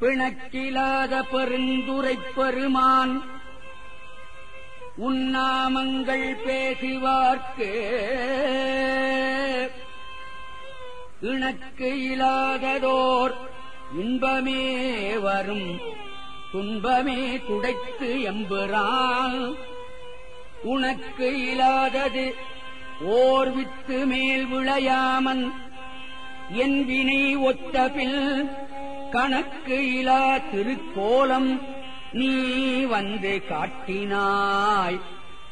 பிணக்கிலாத பெருந்துரைப் பெருமான் உன்னாமங்கள் பேசுவார்க்கு. இணக்கு இலாததோர் இன்பமே வரும் துன்பமே துடைத்து எம்புறான். உனக்கு இலாதது ஓர் வித்து மேல் விளையாமன் என் வினை ஒத்தபில் கணக்கு இலா திருக்கோலம் நீ வந்து காட்டினாய்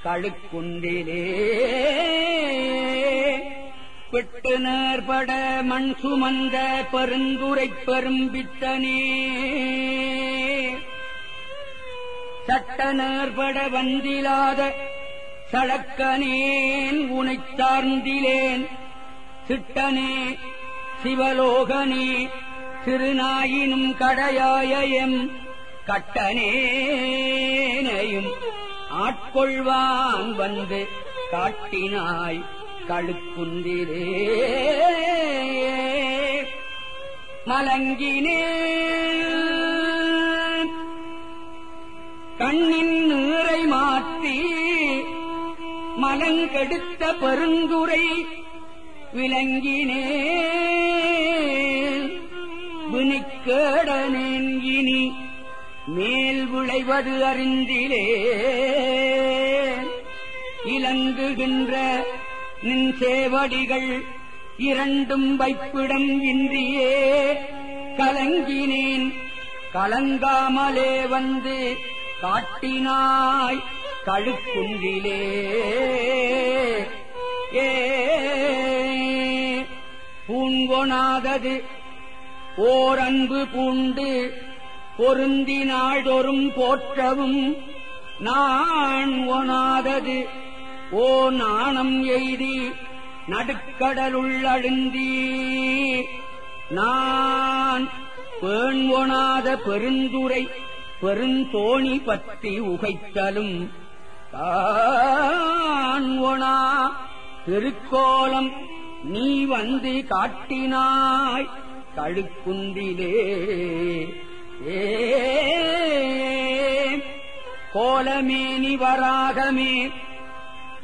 கழுக்குண்டிலே பெட்டு நேர்பட மண் சுமந்த பருந்துரை பெரும்பித்தனே. சட்ட நேர்பட வந்திலாத சளக்கனேன் உனைச் சார்ந்திலேன். சிட்டனே சிவலோகனே திருநாயினும் கடையாயம் கட்டனேனையும் ஆட்கொள்வான் வந்து காட்டினாய் கழுக்குந்திலே மலங்கினே கண்ணின் நீரை மாற்றி மலங்கெடுத்த பெருந்துரை விளங்கினே வினிக்கேடனேன் இனி மேல் விளைவது அறிந்திலே. இலங்குகின்ற நின் சேவடிகள் இரண்டும் வைப்பிடம் இன்றியே. கலங்கினேன் கலங்காமலே வந்து காட்டினாய் கழுக்குந்திலே ஏ பூங்கொணாதது ஓர் அன்பு பூண்டு பொருந்தி நாள்தொறும் போற்றவும் நான் ஒணாதது ஓ நாணம் எய்தி நடுக்கடலுள் அழுந்தி. நான் பேண் ஒணாத பெருந்துரை பெருந்தோணி பற்றி உகைத்தலும். தான் திருக்கோலம் நீ வந்து காட்டினாய். கழுக்குந்திலே. ஏ கோலமேனி வராகமே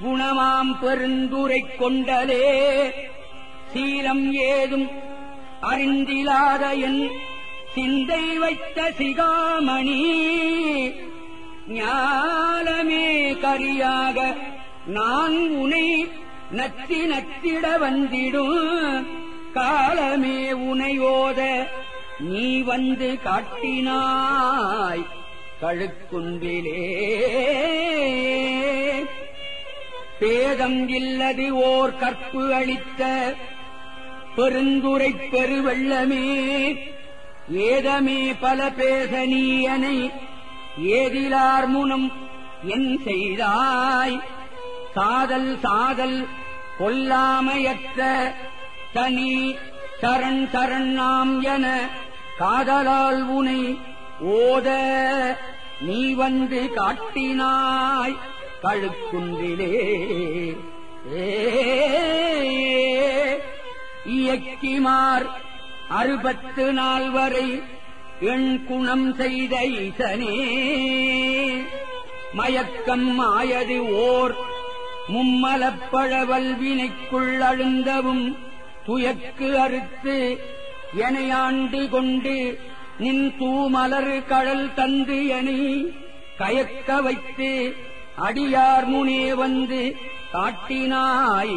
குணமாம் பெருந்துரை கொண்டலே. சீலம் ஏதும் அறிந்திலாத என் சிந்தை வைத்த சிகாமணி ஞாலமே கரியாக நான் உனை நத்தி நத்திட வந்திடும். காலமே உனையோத நீ வந்து காட்டினாய் கழுக்குன்பிலே. பேதம் இல்லது ஓர் கற்பு அளித்த பெருந்துரை பெருவெள்ளமே. ஏதமே பல பேச நீயனை ஏதிலார் முனம் என் செய்தாய். சாதல் சாதல் கொல்லாமையற்ற தனி சரண் சரண் நாம் என காதலால் உனை ஓத நீ வந்து காட்டினாய் கழுக்குன்றிலே. இயக்கிமார் அறுபத்து நாள் வரை எண் குணம் செய்த ஈசனே. மயக்கம் மாயது ஓர் மும்மலப்பழவல் வினைக்குள் அழுந்தவும் துயக்கு அறுத்து எனையாண்டு கொண்டு நின் தூமலர் கழல் தந்து எனி கயக்க வைத்து அடியார் முனே வந்து காட்டினாய்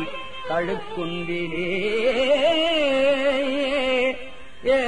கழுக்குந்திலே ஏ.